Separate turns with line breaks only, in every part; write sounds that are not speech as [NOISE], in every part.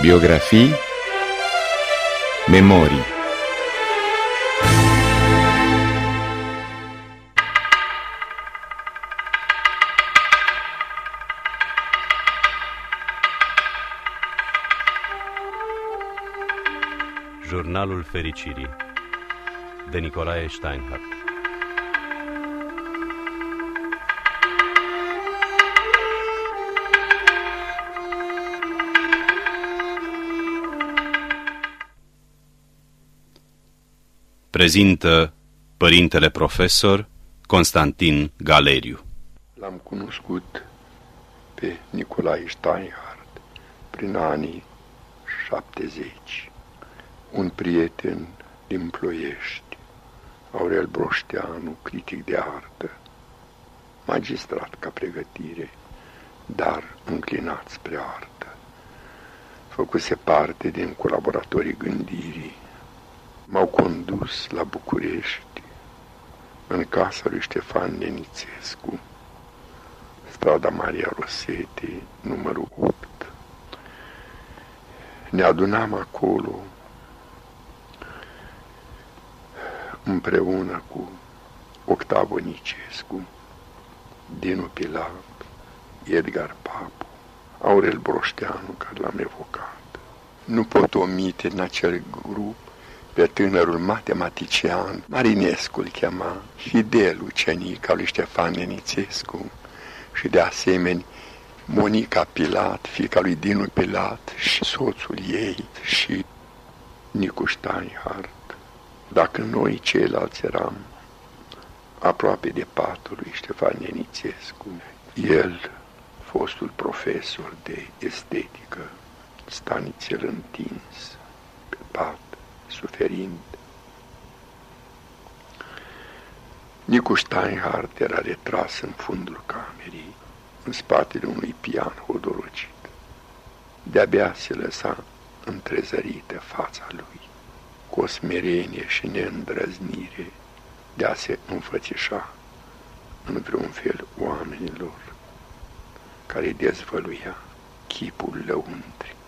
Biografii. Memorii.
Jurnalul Fericirii de Nicolae Steinhardt Prezintă Părintele Profesor Constantin Galeriu
L-am cunoscut pe Nicolae Steinhardt prin anii 70 un prieten din Ploiești, Aurel Broșteanu, critic de artă, magistrat ca pregătire, dar înclinat spre artă. Făcuse parte din colaboratorii gândirii. M-au condus la București, în casa lui Ștefan Nenițescu, strada Maria Rosete, numărul 8. Ne adunam acolo împreună cu Octavo Nicescu, Dinu Pilat, Edgar Papu, Aurel Broșteanu, care l-am evocat. Nu pot omite în acel grup pe tânărul matematician, Marinescu îl chema, Fidel ucenic al lui Ștefan Nenițescu și de asemenea Monica Pilat, fica lui Dinu Pilat și soțul ei și Nicu Steinhardt. Dacă noi ceilalți eram aproape de patul lui Ștefan Nenițescu, el, fostul profesor de estetică, stanițel întins pe pat, suferind. Nicu Steinhardt era retras în fundul camerei, în spatele unui pian hodorocit. De-abia se lăsa întrezărită fața lui cu o smerenie și neîndrăznire de a se înfățișa în vreun fel oamenilor care dezvăluia chipul lăuntric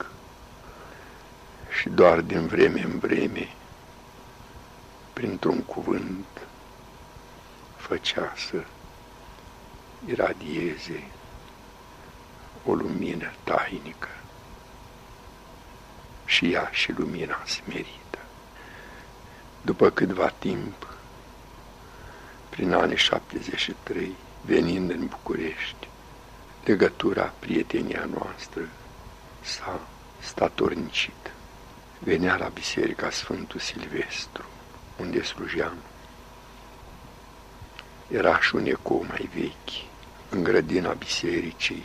și doar din vreme în vreme, printr-un cuvânt, făcea să iradieze o lumină tainică și ea și lumina smerită. După câtva timp, prin anii 73, venind în București, legătura, prietenia noastră s-a statornicit. Venea la biserica Sfântul Silvestru, unde slujeam. Era și un ecou mai vechi. În grădina bisericii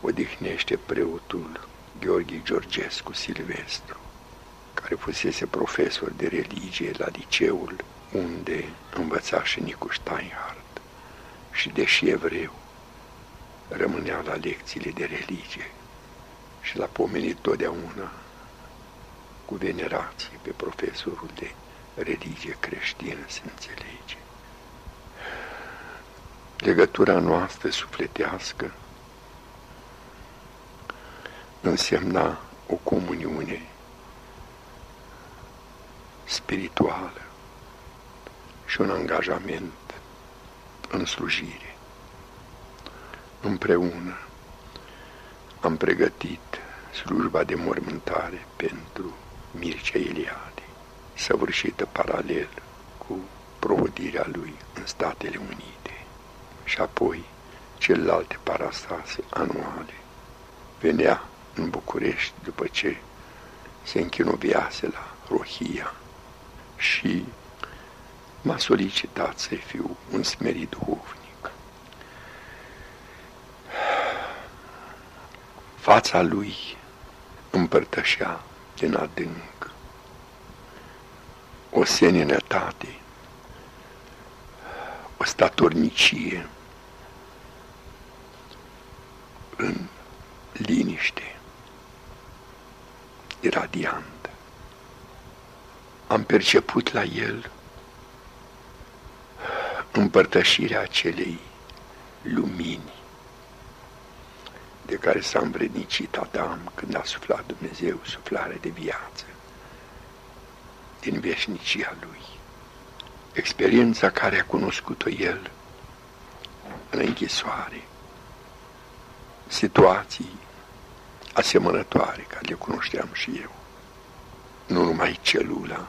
odihnește preotul Gheorghe Georgescu Silvestru care fusese profesor de religie la liceul unde învăța și Nicu Steinhardt și deși evreu, rămânea la lecțiile de religie și l-a pomenit totdeauna cu venerație pe profesorul de religie creștină, se înțelege. Legătura noastră sufletească însemna o comuniune spirituală și un angajament în slujire. Împreună am pregătit slujba de mormântare pentru Mircea Eliade, săvârșită paralel cu provodirea lui în Statele Unite și apoi celelalte parastase anuale. Venea în București după ce se închinuviase la Rohia și m-a solicitat să fiu un smerit duhovnic. Fața lui împărtășea din adânc. O seninătate, o statornicie în liniște, iradiant. Am perceput la el împărtășirea acelei lumini de care s-a învrednicit Adam când a suflat Dumnezeu suflare de viață din veșnicia lui. Experiența care a cunoscut-o el în închisoare, situații asemănătoare care le cunoșteam și eu. Nu numai celula,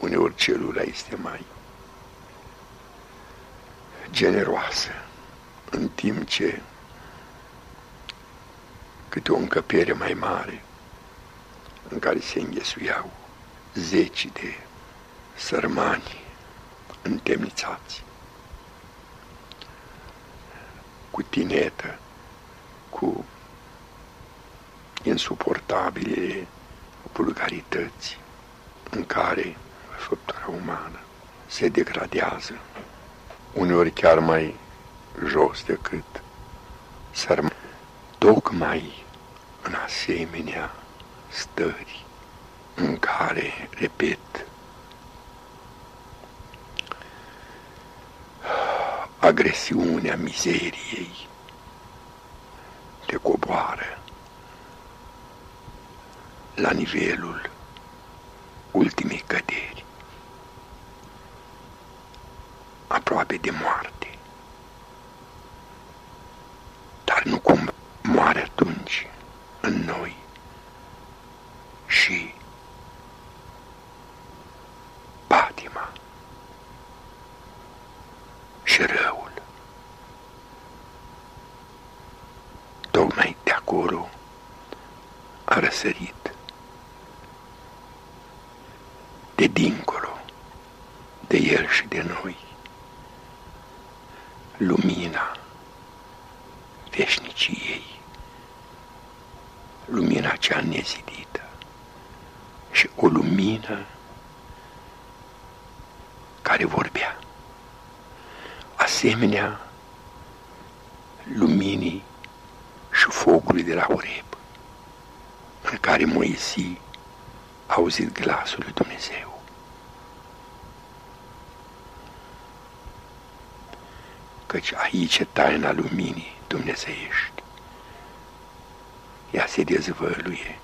uneori celula este mai generoasă, în timp ce câte o încăpere mai mare în care se înghesuiau zeci de sărmani întemnițați, cu tinetă, cu insuportabile vulgarități în care făptura umană se degradează, uneori chiar mai jos decât sărmani, tocmai în asemenea stări în care, repet, agresiunea mizeriei te coboară la nivelul ultimei căderi, aproape de moarte. Dar nu cum moare atunci în noi și patima și răul. Tocmai de acolo a răsărit de dincolo, de el și de noi, lumina veșniciei, lumina cea nezidită și o lumină care vorbea, asemenea luminii și focului de la Oreb, în care Moisii a auzit glasul lui Dumnezeu. Căci aici e taina luminii dumnezeiești. Ea se dezvăluie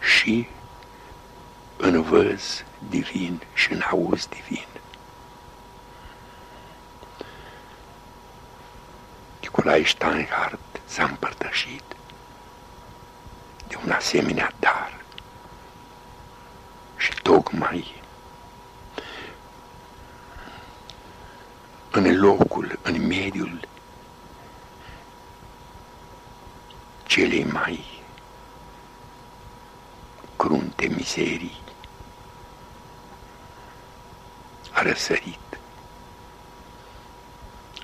și în văz divin și în auz divin. Nicolae Steinhardt s-a împărtășit de un asemenea dar și tocmai în locul, în mediul celei mai crunte mizerii a răsărit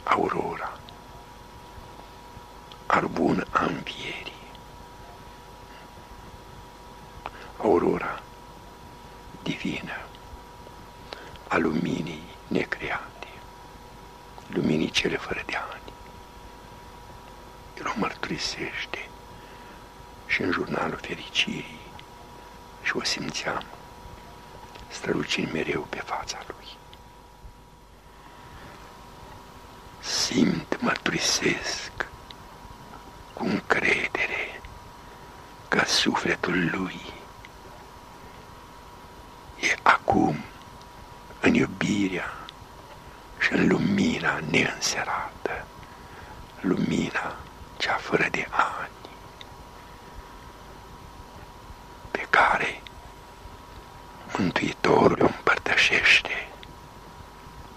aurora, arbun a învierii. Aurora divină a luminii necreate, luminii cele fără de ani. El o mărturisește și în jurnalul fericirii și o simțeam strălucind mereu pe fața lui. Simt, mărturisesc cu încredere că sufletul lui e acum în iubirea și în lumina neînserată, lumina cea fără de ani, pe care Mântuitorul o împărtășește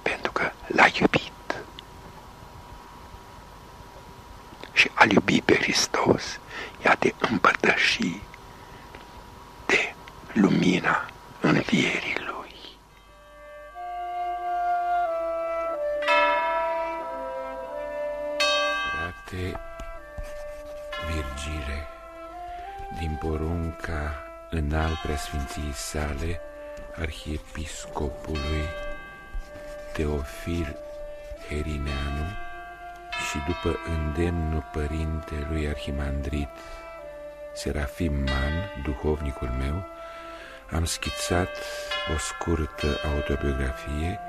pentru că l-a iubit. Și a iubi pe Hristos i-a de împărtăși de lumina învierii Lui.
Frate Virgile, din porunca înalt preasfinției sale, arhiepiscopului Teofil Herineanu și după îndemnul părintelui arhimandrit Serafim Man, duhovnicul meu, am schițat o scurtă autobiografie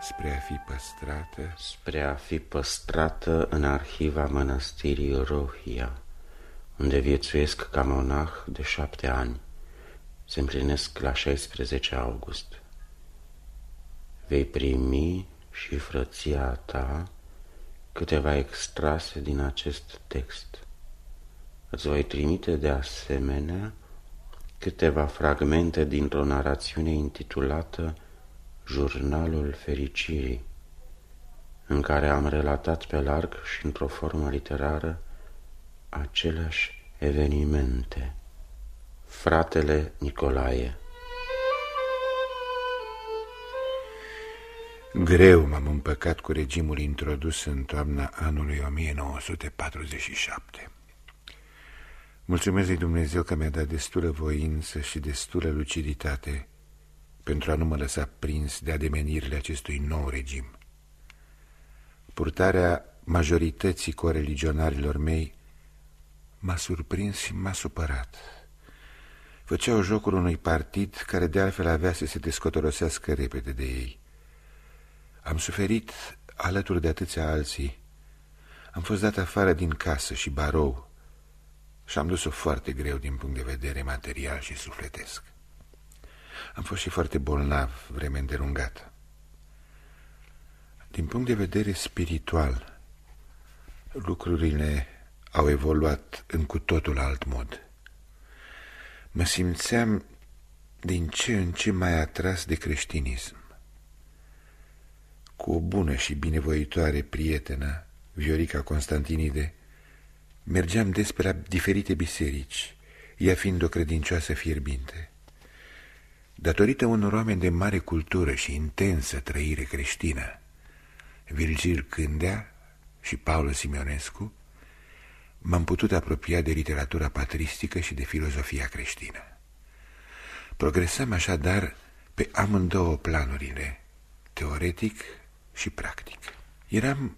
spre a fi păstrată
spre a fi păstrată în arhiva mănăstirii Rohia, unde viețuiesc ca monah de șapte ani. Se împlinesc la 16 august. Vei primi și frăția ta câteva extrase din acest text. Îți voi trimite de asemenea câteva fragmente dintr-o narațiune intitulată Jurnalul Fericirii, în care am relatat pe larg și într-o formă literară aceleași evenimente. Fratele Nicolae
Greu m-am împăcat cu regimul introdus în toamna anului 1947. Mulțumesc lui Dumnezeu că mi-a dat destulă voință și destulă luciditate pentru a nu mă lăsa prins de ademenirile acestui nou regim. Purtarea majorității coreligionarilor mei m-a surprins și m-a supărat. Făceau jocul unui partid care de altfel avea să se descotorosească repede de ei. Am suferit alături de atâția alții. Am fost dat afară din casă și barou și am dus-o foarte greu din punct de vedere material și sufletesc. Am fost și foarte bolnav vreme îndelungată. Din punct de vedere spiritual, lucrurile au evoluat în cu totul alt mod. Mă simțeam din ce în ce mai atras de creștinism. Cu o bună și binevoitoare prietenă, Viorica Constantinide, mergeam des pe la diferite biserici, ea fiind o credincioasă fierbinte. Datorită unor oameni de mare cultură și intensă trăire creștină, Virgil Cândea și Paul Simionescu, m-am putut apropia de literatura patristică și de filozofia creștină. Progresam așadar pe amândouă planurile, teoretic și practic. Eram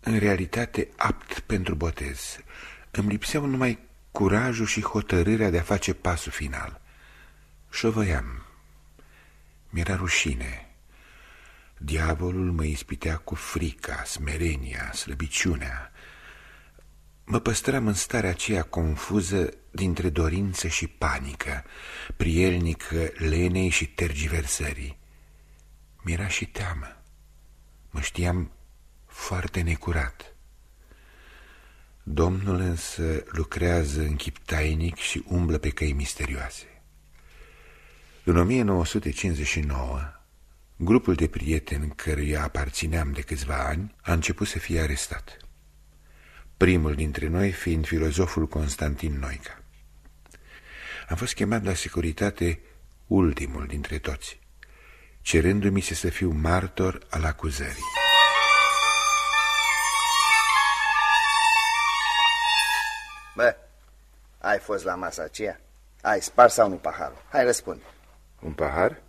în realitate apt pentru botez. Îmi lipseau numai curajul și hotărârea de a face pasul final. Șovăiam. Mi-era rușine. Diavolul mă ispitea cu frica, smerenia, slăbiciunea. Mă păstram în starea aceea confuză dintre dorință și panică, prielnică lenei și tergiversării. Mi-era și teamă. Mă știam foarte necurat. Domnul însă lucrează în chip tainic și umblă pe căi misterioase. În 1959, grupul de prieteni căruia aparțineam de câțiva ani a început să fie arestat. Primul dintre noi fiind filozoful Constantin Noica. Am fost chemat la securitate ultimul dintre toți, cerându-mi să fiu martor al acuzării.
Bă, ai fost la masa aceea? Ai spart sau nu paharul? Hai, răspunde.
Un pahar?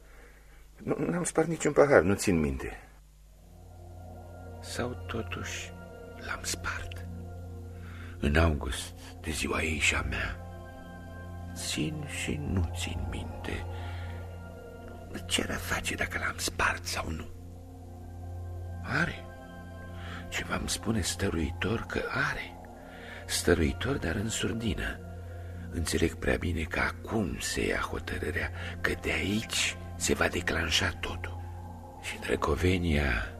Nu, n-am spart niciun pahar, nu țin minte. Sau totuși l-am spart. În august, de ziua ei și a mea. Țin și nu țin minte. Ce ar face dacă l-am spart sau nu? Are. Ceva îmi spune stăruitor că are. Stăruitor, dar în surdină. Înțeleg prea bine că acum se ia hotărârea că de aici se va declanșa totul. Și drăcovenia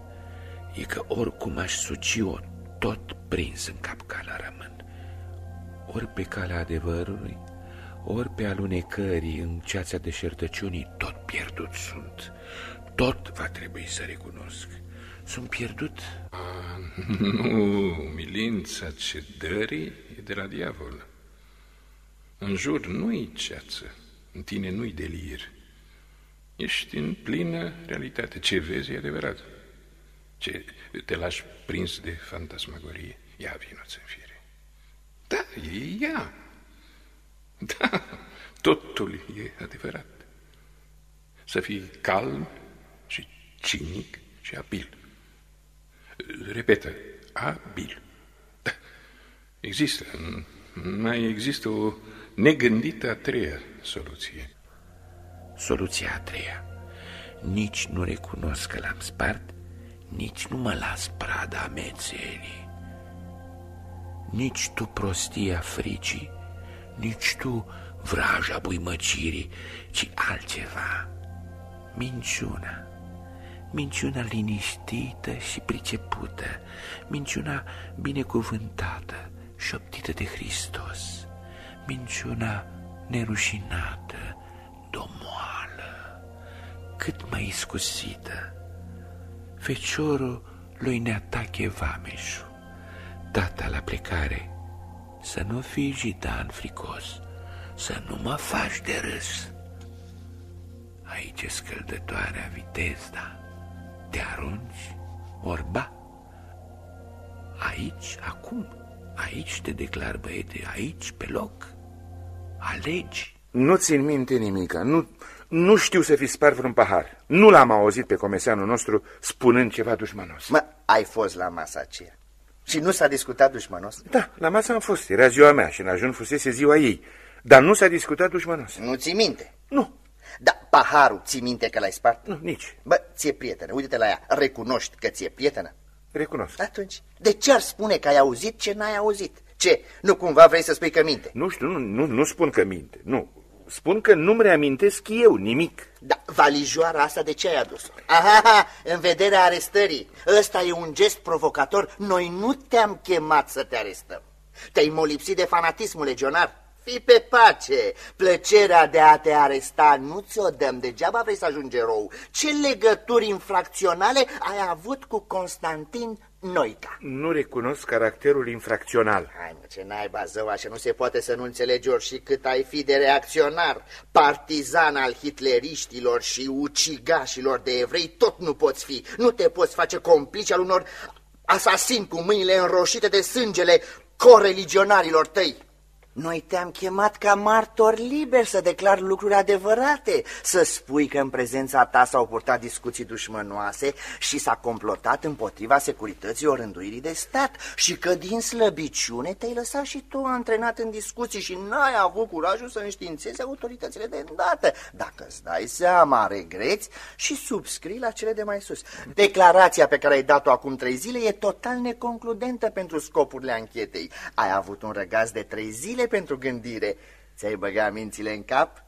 e că oricum aș suci-o, tot prins în capcana rămân. Ori pe calea adevărului, ori pe alunecării în ceața deșertăciunii, tot pierdut sunt. Tot va trebui să recunosc. Sunt pierdut?
A, [LAUGHS] nu, milința cedării e de la diavol. În jur nu-i ceață, în tine nu-i delir. Ești în plină realitate. Ce vezi e adevărat. Ce te lași prins de fantasmagorie. Ia vinoți în fire. Da, e ea. Da, totul e adevărat. Să fii calm și cinic și abil. Repetă, abil. Da, există. Mai există o negândită a treia soluție.
Soluția a treia. nici nu recunosc că l-am spart, nici nu mă las prada amețelii. Nici tu prostia fricii, nici tu vraja buimăcirii, ci altceva, minciuna. Minciuna liniștită și pricepută, minciuna binecuvântată, șoptită de Hristos, minciuna nerușinată, domoală, cât mai iscusită. Feciorul lui ne atache vameșul, tata la plecare, să nu fii jidan fricos, să nu mă faci de râs. Aici e scăldătoarea vitezda, te arunci, orba. Aici, acum, aici te declar băiete, aici, pe loc. Alegi.
Nu țin minte nimica, nu, nu știu să fi spart vreun pahar. Nu l-am auzit pe comeseanul nostru spunând ceva dușmanos.
Mă, ai fost la masa aceea. Și nu s-a discutat dușmanos?
Da, la masă am fost. Era ziua mea și în ajun fusese ziua ei. Dar nu s-a discutat dușmanos.
Nu ți minte?
Nu.
Da, paharul, ți minte că l-ai spart?
Nu, nici.
Bă, ție prietenă, uite-te la ea. Recunoști că ție prietenă?
Recunosc.
Atunci, de ce ar spune că ai auzit ce n-ai auzit? Ce, nu cumva vrei să spui că minte?
Nu știu, nu, nu, nu spun că minte, nu. Spun că nu-mi reamintesc eu nimic.
Da, valijoara asta de ce ai adus-o? Aha, în vederea arestării. Ăsta e un gest provocator. Noi nu te-am chemat să te arestăm. Te-ai molipsit de fanatismul legionar. Fii pe pace! Plăcerea de a te aresta nu ți-o dăm, degeaba vrei să ajungi erou. Ce legături infracționale ai avut cu Constantin Noica?
Nu recunosc caracterul infracțional.
Hai mă, ce naiba zău, așa nu se poate să nu înțelegi ori și cât ai fi de reacționar. Partizan al hitleriștilor și ucigașilor de evrei, tot nu poți fi. Nu te poți face complici al unor asasini cu mâinile înroșite de sângele coreligionarilor tăi. Noi te-am chemat ca martor liber să declar lucruri adevărate, să spui că în prezența ta s-au purtat discuții dușmănoase și s-a complotat împotriva securității orânduirii de stat și că din slăbiciune te-ai lăsat și tu antrenat în discuții și n-ai avut curajul să înștiințezi autoritățile de îndată. Dacă îți dai seama, regreți și subscrii la cele de mai sus. Declarația pe care ai dat-o acum trei zile e total neconcludentă pentru scopurile anchetei. Ai avut un răgaz de trei zile zile pentru gândire. Ți-ai băgat mințile în cap?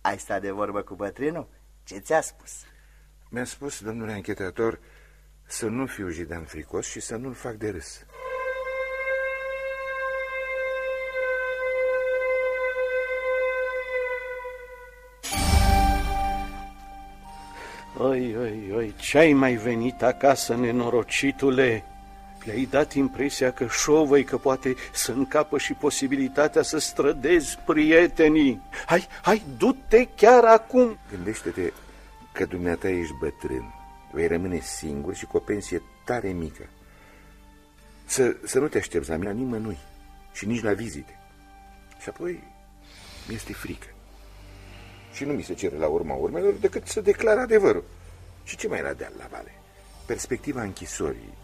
Ai stat de vorbă cu bătrânul? Ce ți-a spus?
Mi-a spus, domnule anchetator, să nu fiu jidan fricos și să nu-l fac de râs.
Oi, oi, oi, ce-ai mai venit acasă, nenorocitule? Le-ai dat impresia că șovăi, că poate să încapă și posibilitatea să strădezi prietenii. Hai, hai, du-te chiar acum!
Gândește-te că dumneata ești bătrân, vei rămâne singur și cu o pensie tare mică. Să, să nu te aștepți la mine nimănui și nici la vizite. Și apoi mi-este frică. Și nu mi se cere la urma urmelor decât să declar adevărul. Și ce mai era de la vale? Perspectiva închisorii,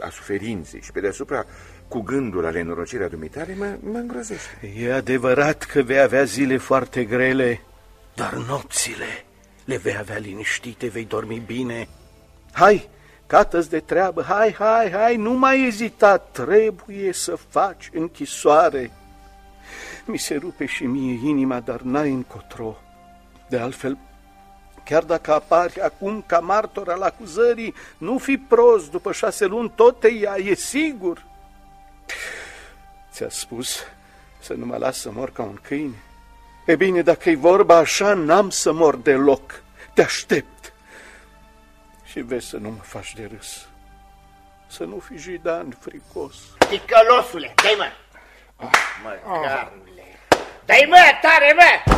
a suferinței și pe deasupra cu gândul la nenorocirea dumitare mă, mă îngrozește.
E adevărat că vei avea zile foarte grele, dar nopțile le vei avea liniștite, vei dormi bine. Hai, cată de treabă, hai, hai, hai, nu mai ezita, trebuie să faci închisoare. Mi se rupe și mie inima, dar n-ai încotro. De altfel, Chiar dacă apari acum ca martor al acuzării, nu fi prost, după șase luni tot te ia, e sigur. Ți-a spus să nu mă las să mor ca un câine? E bine, dacă e vorba așa, n-am să mor deloc. Te aștept. Și vezi să nu mă faci de râs. Să nu fi jidan fricos.
Ticălosule, dai mă! Mă, carule! Dai mă, tare mă!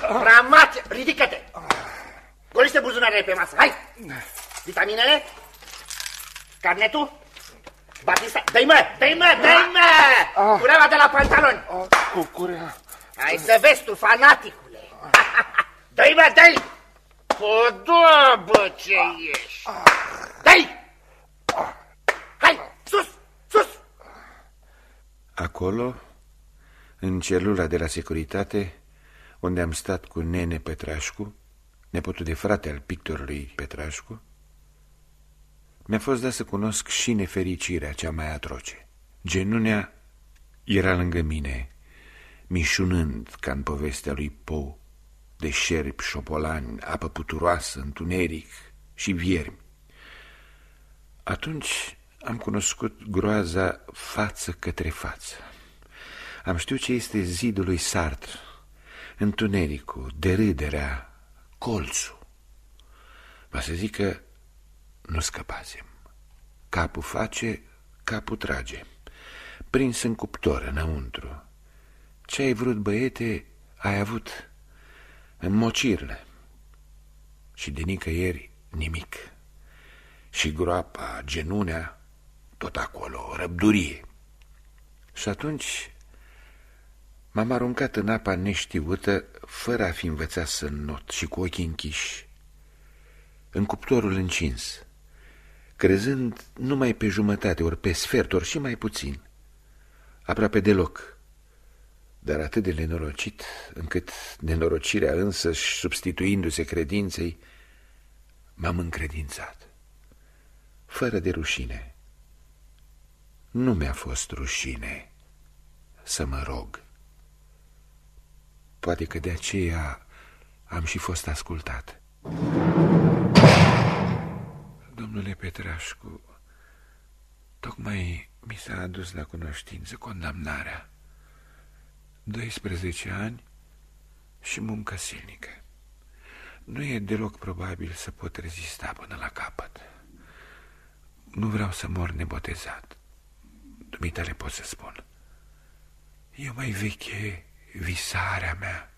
Ramat, ridică-te! Golește buzunarele pe masă, hai! Vitaminele? Carnetul? Batista? Dă-i mă, dă-i mă, dă-i mă! Cureaua de la pantaloni!
Cu curea...
Hai să vezi tu, fanaticule! [LAUGHS] Dă-i mă, dă-i! Podă, bă, ce ești! Dă-i! Hai, sus, sus!
Acolo, în celula de la securitate, unde am stat cu nene Pătrașcu, nepotul de frate al pictorului Petrașcu, mi-a fost dat să cunosc și nefericirea cea mai atroce. Genunea era lângă mine, mișunând ca în povestea lui Poe, de șerpi, șopolani, apă puturoasă, întuneric și viermi. Atunci am cunoscut groaza față către față. Am știut ce este zidul lui Sartre, întunericul, derâderea, colțul. Va să zic că nu scăpasem. Capul face, capul trage. Prins în cuptor, înăuntru. Ce ai vrut, băiete, ai avut în mocirle. Și de nicăieri nimic. Și groapa, genunea, tot acolo, răbdurie. Și atunci m-am aruncat în apa neștiută, fără a fi învățat să not și cu ochii închiși, în cuptorul încins, crezând numai pe jumătate, ori pe sfert, ori și mai puțin, aproape deloc, dar atât de nenorocit, încât nenorocirea însăși, substituindu-se credinței, m-am încredințat, fără de rușine. Nu mi-a fost rușine să mă rog. Poate că de aceea am și fost ascultat. Domnule Petrașcu, tocmai mi s-a adus la cunoștință condamnarea. 12 ani și muncă silnică. Nu e deloc probabil să pot rezista până la capăt. Nu vreau să mor nebotezat. Dumitale pot să spun. E mai veche visarea mea.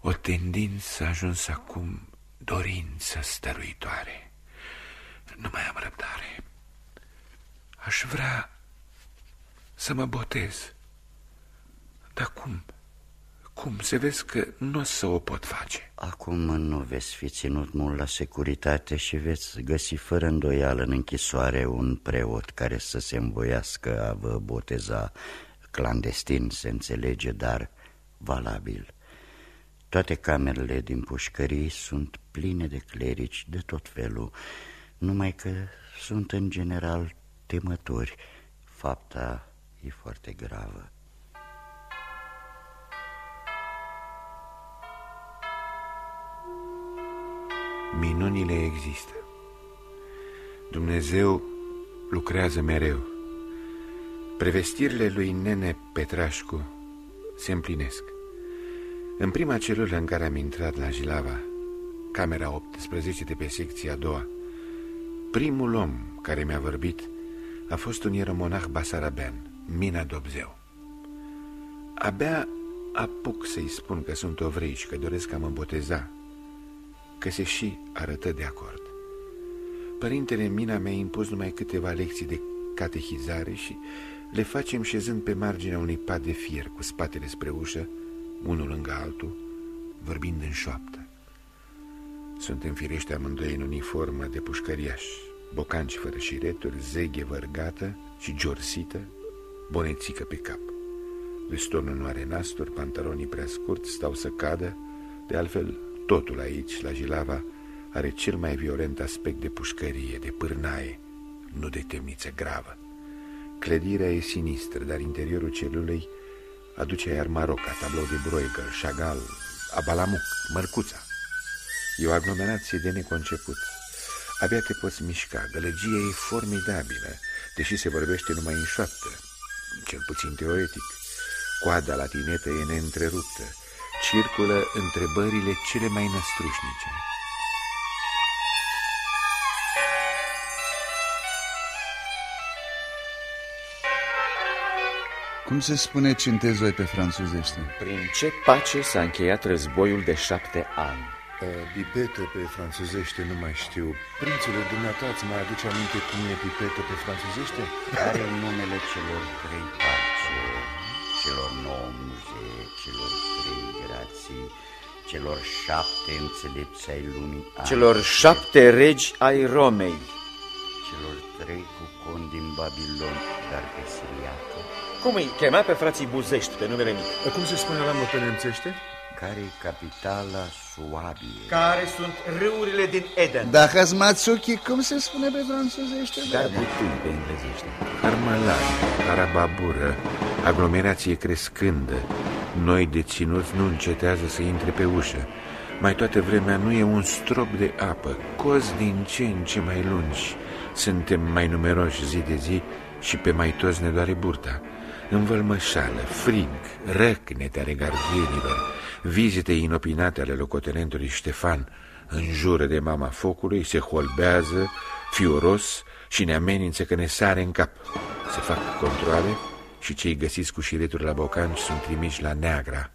O tendință a ajuns acum dorință stăruitoare. Nu mai am răbdare. Aș vrea să mă botez. Dar cum? Cum? Se vezi că nu o să o pot face.
Acum nu veți fi ținut mult la securitate și veți găsi fără îndoială în închisoare un preot care să se învoiască a vă boteza clandestin, se înțelege, dar valabil. Toate camerele din pușcării sunt pline de clerici de tot felul, numai că sunt în general temători. Fapta e foarte gravă.
Minunile există. Dumnezeu lucrează mereu. Prevestirile lui Nene Petrașcu se împlinesc. În prima celulă în care am intrat la Jilava, camera 18 de pe secția a doua, primul om care mi-a vorbit a fost un ieromonah basarabean, Mina Dobzeu. Abia apuc să-i spun că sunt ovrei și că doresc a mă boteza, că se și arătă de acord. Părintele Mina mi-a impus numai câteva lecții de catehizare și le facem șezând pe marginea unui pat de fier cu spatele spre ușă, unul lângă altul, vorbind în șoaptă. Suntem firește amândoi în uniformă de pușcăriaș, bocanci fără șireturi, zeghe vărgată și giorsită, bonețică pe cap. Vestonul nu are nasturi, pantalonii prea scurți, stau să cadă, de altfel totul aici, la Jilava, are cel mai violent aspect de pușcărie, de pârnaie, nu de temniță gravă. Clădirea e sinistră, dar interiorul celulei aduce iar Maroca, tablou de Bruegel, Chagall, Abalamuc, Mărcuța. E o aglomerație de neconceput. Abia te poți mișca, gălăgia e formidabilă, deși se vorbește numai în șoaptă, cel puțin teoretic. Coada la tinetă e neîntreruptă, circulă întrebările cele mai năstrușnice.
Cum se spune cintezoi pe franțuzește?
Prin ce pace s-a încheiat războiul de șapte ani?
Pipetă pe franțuzește nu mai știu. Prințule, dumneata îți mai aduce aminte cum e pipetă pe franțuzește?
Care numele celor trei parce, celor nouă muze, celor trei grații, celor șapte înțelepți ai lumii ani,
Celor șapte regi ai Romei.
celor trei cu con din Babilon, dar pe siriacă,
Cum îi chema pe frații Buzești, pe numele mic?
Cum se spune la mă pe nemțește?
care e capitala Suabiei.
Care sunt râurile din Eden.
Dacă Matsuki, cum se spune pe franțuzește?
Dar butâi pe englezește.
Carmalai, Carababură, aglomerație crescândă. Noi deținuți nu încetează să intre pe ușă. Mai toată vremea nu e un strop de apă, cozi din ce în ce mai lungi. Suntem mai numeroși zi de zi și pe mai toți ne doare burta. Învălmășală, frig, răcnete ale gardienilor, vizite inopinate ale locotenentului Ștefan, înjură de mama focului, se holbează, fioros și ne amenință că ne sare în cap. Se fac controle și cei găsiți cu șireturi la bocanci sunt trimiși la neagra.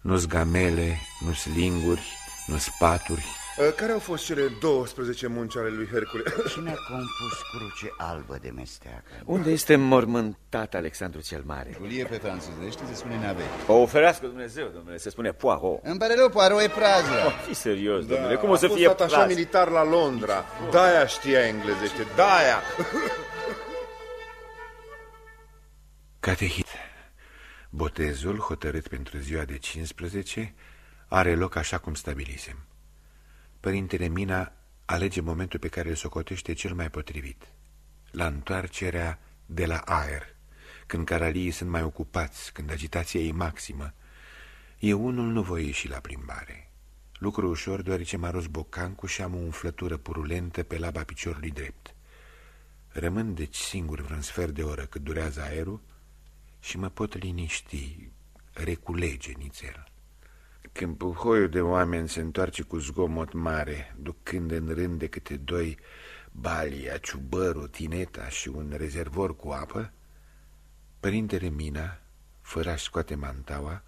Nu-s gamele, nu-s linguri, nu-s paturi,
Uh, Care au fost cele 12 munci ale lui Hercule? [LAUGHS]
Cine a compus cruce albă de mesteacă?
Unde este mormântat Alexandru cel Mare?
Culie pe franțuzește se spune nave.
O oferească Dumnezeu, domnule, se spune Poirot.
Îmi pare rău, Poirot e prază.
Oh, fi serios, domnule, cum o să
a fost
fie
atașat
praz?
militar la Londra. De-aia știa englezește, de-aia. [LAUGHS]
Catehit. Botezul, hotărât pentru ziua de 15, are loc așa cum stabilisem. Părintele Mina alege momentul pe care îl socotește cel mai potrivit. La întoarcerea de la aer, când caraliii sunt mai ocupați, când agitația e maximă. Eu unul nu voi ieși la plimbare. Lucru ușor, deoarece m-a rost bocancul și am o umflătură purulentă pe laba piciorului drept. Rămân deci singur vreun sfert de oră cât durează aerul și mă pot liniști, reculege nițel. Când puhoiul de oameni se întoarce cu zgomot mare, ducând în rând de câte doi balia, ciubărul, tineta și un rezervor cu apă, părintele Mina, fără a scoate mantaua,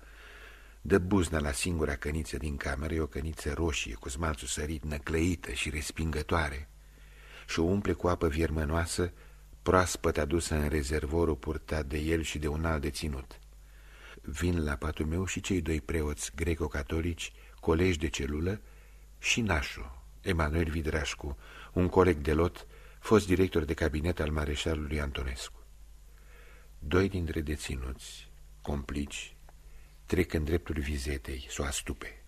dă buzna la singura căniță din cameră, e o căniță roșie, cu smalțul sărit, năclăită și respingătoare, și o umple cu apă viermănoasă, proaspăt adusă în rezervorul purtat de el și de un alt deținut. Vin la patul meu și cei doi preoți greco-catolici, colegi de celulă, și nașul, Emanuel Vidrașcu, un coleg de lot, fost director de cabinet al mareșalului Antonescu. Doi dintre deținuți, complici, trec în dreptul vizetei, să o astupe.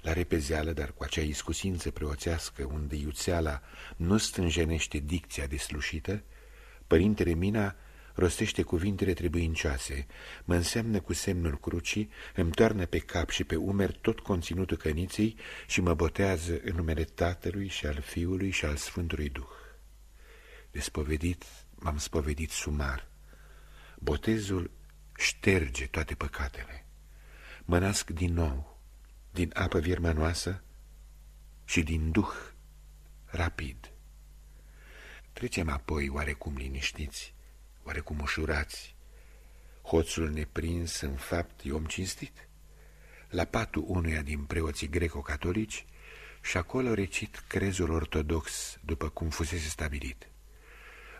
La repezeală, dar cu acea iscusință preoțească, unde iuțeala nu stânjenește dicția deslușită, părintele Mina rostește cuvintele trebuincioase, mă înseamnă cu semnul crucii, îmi toarnă pe cap și pe umeri tot conținutul căniței și mă botează în numele Tatălui și al Fiului și al Sfântului Duh. Despovedit, m-am spovedit sumar. Botezul șterge toate păcatele. Mă nasc din nou, din apă viermănoasă și din Duh rapid. Trecem apoi oarecum liniștiți, oarecum ușurați. Hoțul neprins în fapt e om cinstit. La patul unuia din preoții greco-catolici și acolo recit crezul ortodox după cum fusese stabilit.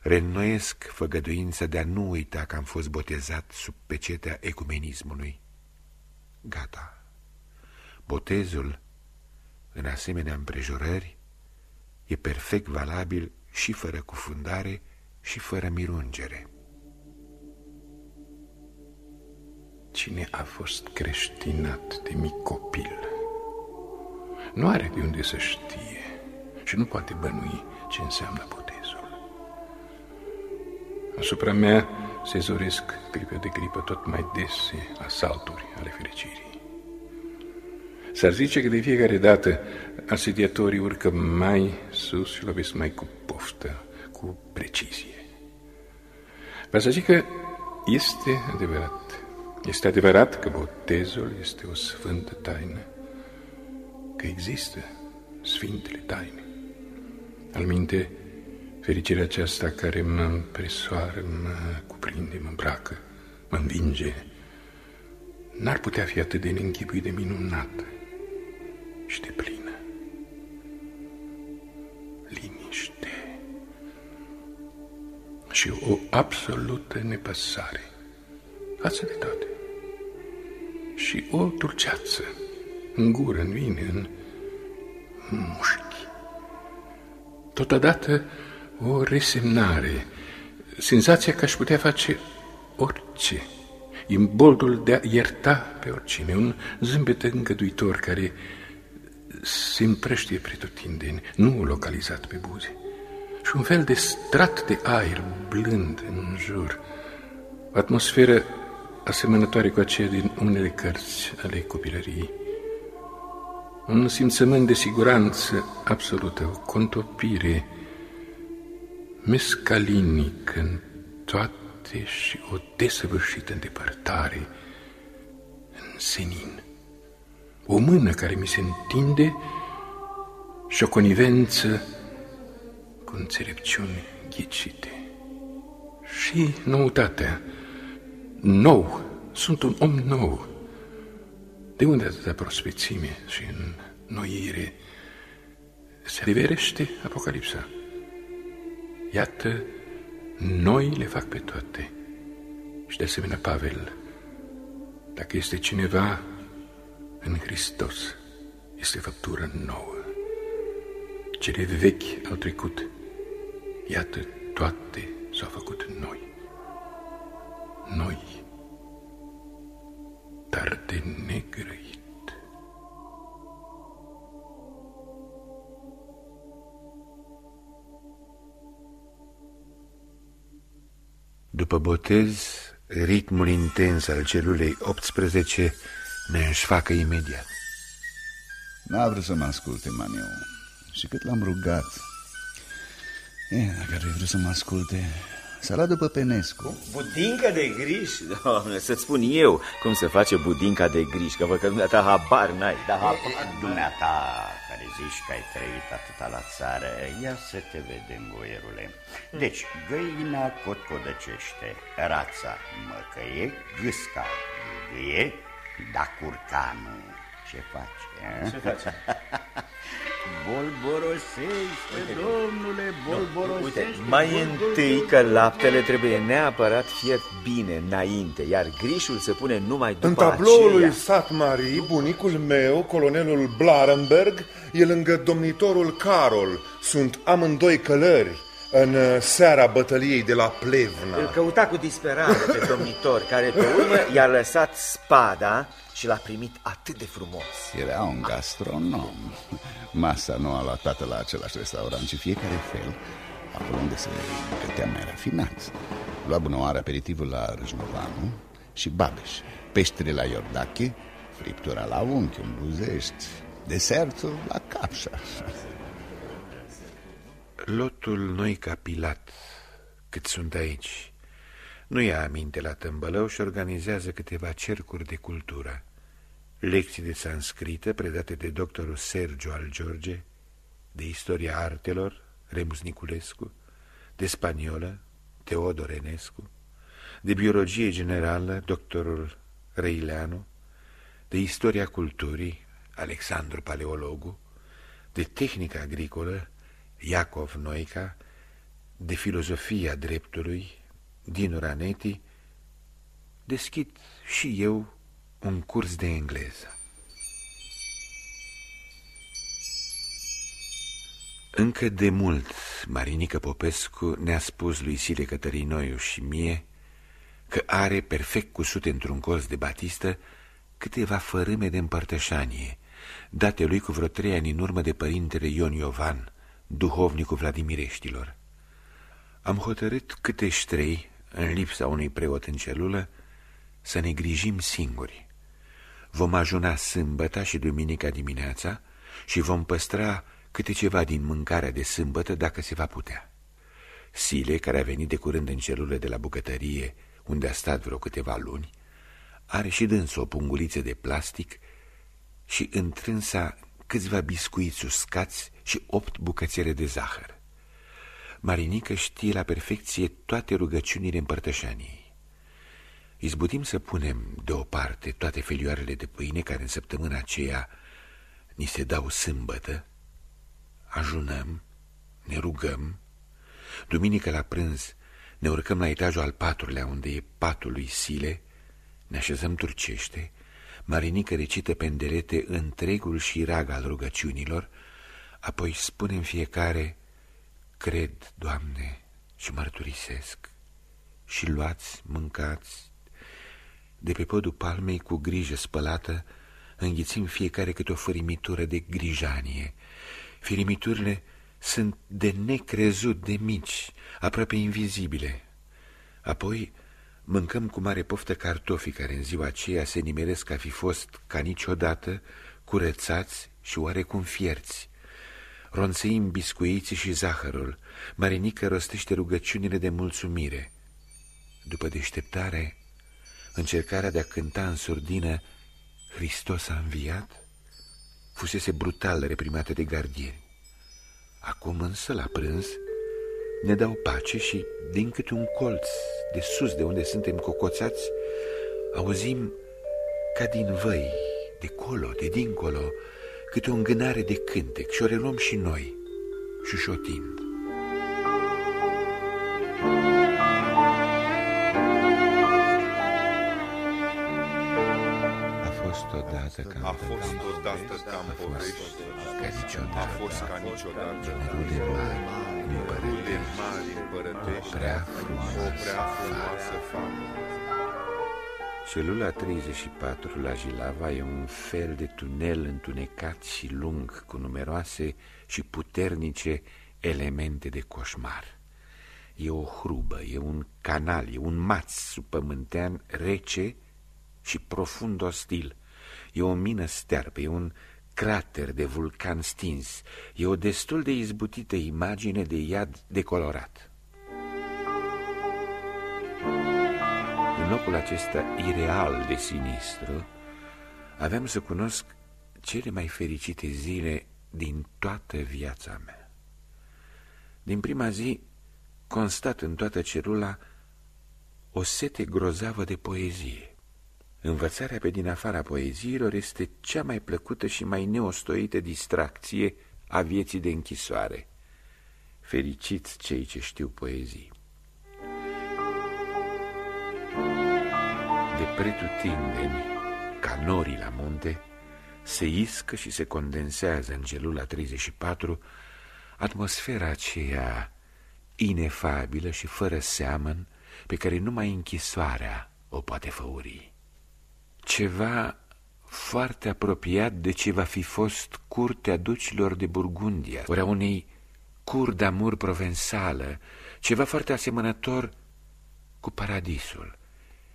Reînnoiesc făgăduința de a nu uita că am fost botezat sub pecetea ecumenismului. Gata. Botezul, în asemenea împrejurări, e perfect valabil și fără cufundare și fără mirungere.
Cine a fost creștinat de mic copil nu are de unde să știe și nu poate bănui ce înseamnă botezul. Asupra mea se zoresc clipe de clipă tot mai dese asalturi ale fericirii. S-ar zice că de fiecare dată asediatorii urcă mai sus și lovesc mai cu poftă, cu precizie. Vă să zic că este adevărat. Este adevărat că botezul este o sfântă taină, că există sfintele taine. Al minte, fericirea aceasta care mă împresoară, mă cuprinde, mă îmbracă, mă învinge, n-ar putea fi atât de neînchipui de minunată și de plină. Liniște și o absolută nepăsare față de toate. Și o dulceață în gură, în vine, în mușchi. Totodată o resemnare, senzația că aș putea face orice, imboldul de a ierta pe oricine, un zâmbet îngăduitor care se împrăștie pretutindeni, nu localizat pe buze, și un fel de strat de aer blând în jur, o atmosferă asemănătoare cu aceea din unele cărți ale copilăriei. Un simțământ de siguranță absolută, o contopire mescalinic în toate și o desăvârșită îndepărtare în senin. O mână care mi se întinde și o conivență cu înțelepciuni ghicite. Și noutatea, nou, sunt un om nou. De unde atâta prospețime și înnoire? Se adeverește Apocalipsa. Iată, noi le fac pe toate. Și de asemenea Pavel, dacă este cineva în Hristos, este făptură nouă. Cele vechi au trecut. Iată, toate s-au făcut noi. Noi, dar de negrăit.
După botez, ritmul intens al celulei 18 ne înșfacă imediat.
N-a vrut să mă asculte, Maniu. Și cât l-am rugat. E, dacă ar vrut să mă asculte, să a după Penescu.
Budinca de griș? Doamne, să-ți spun eu cum se face budinca de griș, că văd că dumneata habar n-ai. Da, habar.
Dumneata care zici că ai trăit atâta la țară, ia să te vedem, boierule. Deci, găina cotcodăcește, rața măcăie, gâsca gâie, da curcanul ce face?
Ce face? [LAUGHS]
Bolborosește, domnule, bolborosește.
Uite, mai întâi că laptele trebuie neapărat fiert bine înainte, iar grișul se pune numai după
În tabloul
aceea.
lui Sat Marie, bunicul meu, colonelul Blarenberg, e lângă domnitorul Carol. Sunt amândoi călări în uh, seara bătăliei de la Plevna.
Îl căuta cu disperare pe domnitor, care pe urmă i-a lăsat spada și l-a primit atât de frumos.
Era un gastronom. Masa nu a luat toată la același restaurant, ci fiecare fel, acolo unde se gătea mai rafinat. Lua bună oară aperitivul la Râșnovanu și Babeș, peștele la Iordache, friptura la unchi, un buzești, desertul la Capșa.
Lotul noi capilat, cât sunt aici, nu ia aminte la tâmbălău și organizează câteva cercuri de cultură. Lecții de sanscrită predate de doctorul Sergio al George, de istoria artelor, Remus Niculescu, de spaniolă, Teodor Enescu, de biologie generală, doctorul Reileanu, de istoria culturii, Alexandru Paleologu, de tehnică agricolă, Iacov Noica, de filozofia dreptului, Dinu Raneti, deschid și eu un curs de engleză. Încă de mult Marinică Popescu ne-a spus lui Sile Cătărinoiu și mie că are perfect cusute într-un colț de batistă câteva fărâme de împărtășanie, date lui cu vreo trei ani în urmă de părintele Ion Iovan, duhovnicul Vladimireștilor. Am hotărât câte ștrei, în lipsa unui preot în celulă, să ne grijim singuri. Vom ajuna sâmbăta și duminica dimineața și vom păstra câte ceva din mâncarea de sâmbătă dacă se va putea. Sile, care a venit de curând în celulă de la bucătărie, unde a stat vreo câteva luni, are și dâns o punguliță de plastic și întrânsa câțiva biscuiți uscați și opt bucățele de zahăr. Marinică știe la perfecție toate rugăciunile împărtășaniei. Izbutim să punem deoparte toate felioarele de pâine care în săptămâna aceea ni se dau sâmbătă, ajunăm, ne rugăm, duminică la prânz ne urcăm la etajul al patrulea unde e patul lui Sile, ne așezăm turcește, Marinică recită pendelete întregul și rag al rugăciunilor, apoi spunem fiecare, cred, Doamne, și mărturisesc, și luați, mâncați, De pe podul palmei, cu grijă spălată, înghițim fiecare câte o fărimitură de grijanie. Firimiturile sunt de necrezut de mici, aproape invizibile. Apoi mâncăm cu mare poftă cartofii care în ziua aceea se nimeresc a fi fost, ca niciodată, curățați și oarecum fierți. Ronțăim biscuiții și zahărul, Marinică rostește rugăciunile de mulțumire. După deșteptare, încercarea de a cânta în surdină Hristos a înviat, fusese brutal reprimată de gardieni. Acum însă, la prânz, ne dau pace și, din câte un colț de sus de unde suntem cocoțați, auzim ca din văi, de colo, de dincolo, câte o îngânare de cântec și o reluăm și noi, șușotind. A fost odată ca
A fost odată ca în povești,
ca niciodată,
a fost ca niciodată,
rude mari,
rude mari împărătești,
prea
o
frumoasă
prea frumoasă fată.
Celula 34 la Jilava e un fel de tunel întunecat și lung cu numeroase și puternice elemente de coșmar. E o hrubă, e un canal, e un maț subpământean rece și profund ostil. E o mină stearpă, e un crater de vulcan stins, e o destul de izbutită imagine de iad decolorat. În locul acesta ireal de sinistru, aveam să cunosc cele mai fericite zile din toată viața mea. Din prima zi, constat în toată celula o sete grozavă de poezie. Învățarea pe din afara poeziilor este cea mai plăcută și mai neostoită distracție a vieții de închisoare. Fericiți cei ce știu poezii. De pretutindeni, ca norii la munte, se iscă și se condensează în celula 34 atmosfera aceea inefabilă și fără seamăn pe care numai închisoarea o poate făuri. Ceva foarte apropiat de ce va fi fost curtea ducilor de Burgundia, ori a unei cur d'amur provensală, ceva foarte asemănător cu paradisul,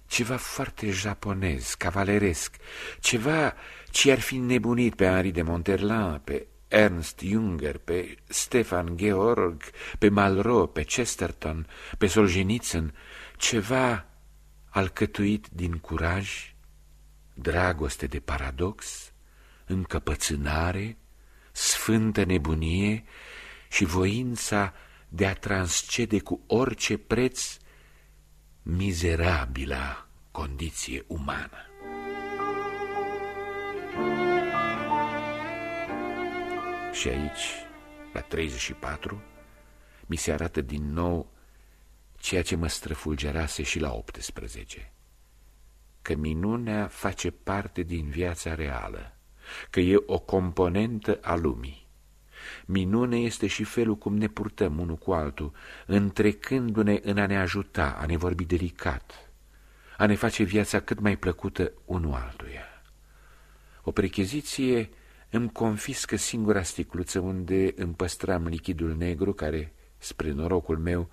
ceva foarte japonez, cavaleresc, ceva ce ar fi nebunit pe Henri de Monterlin, pe Ernst Junger, pe Stefan Georg, pe Malraux, pe Chesterton, pe Solzhenitsyn, ceva alcătuit din curaj, dragoste de paradox, încăpățânare, sfântă nebunie și voința de a transcede cu orice preț mizerabila condiție umană. Și aici, la 34, mi se arată din nou ceea ce mă străfulgerase și la 18, că minunea face parte din viața reală, că e o componentă a lumii. Minune este și felul cum ne purtăm unul cu altul, întrecându-ne în a ne ajuta, a ne vorbi delicat, a ne face viața cât mai plăcută unul altuia. O prechiziție îmi confiscă singura sticluță unde îmi păstram lichidul negru care, spre norocul meu,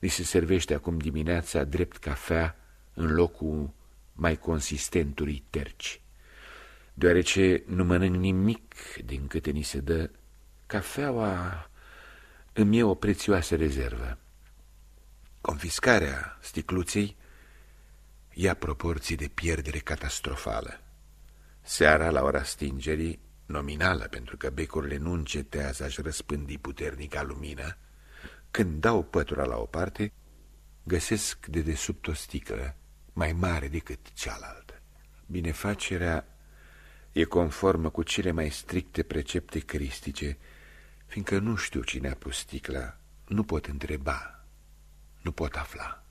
li se servește acum dimineața drept cafea în locul mai consistentului terci. Deoarece nu mănânc nimic din câte ni se dă, cafeaua îmi e o prețioasă rezervă. Confiscarea sticluței ia proporții de pierdere catastrofală. Seara, la ora stingerii, nominală, pentru că becurile nu încetează a-și răspândi puternica lumină, când dau pătura la o parte, găsesc de desubt o sticlă mai mare decât cealaltă. Binefacerea e conformă cu cele mai stricte precepte cristice, fiindcă nu știu cine a pus sticla, nu pot întreba, nu pot afla.